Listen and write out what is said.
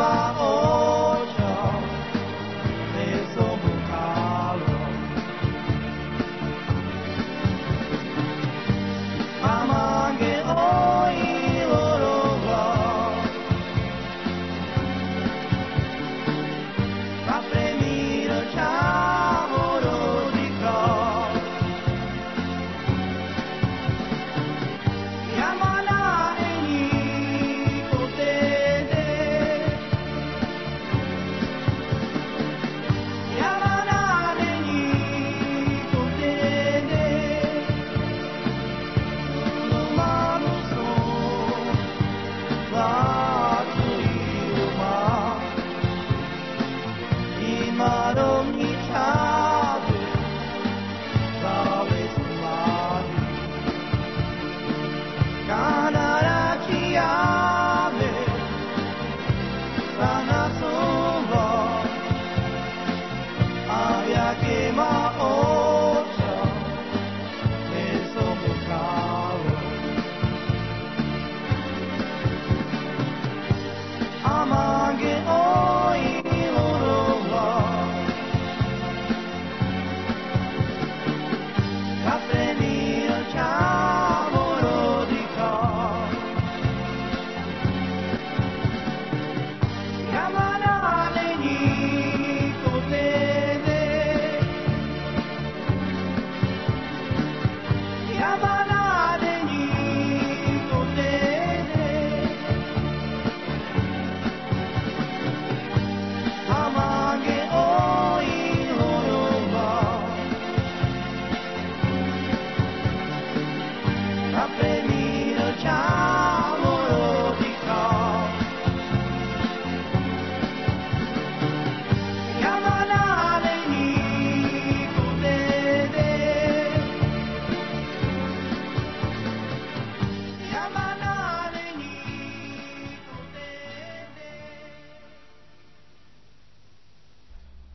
ma oczom nie są bukalą. Sana sungguh Ayah kemau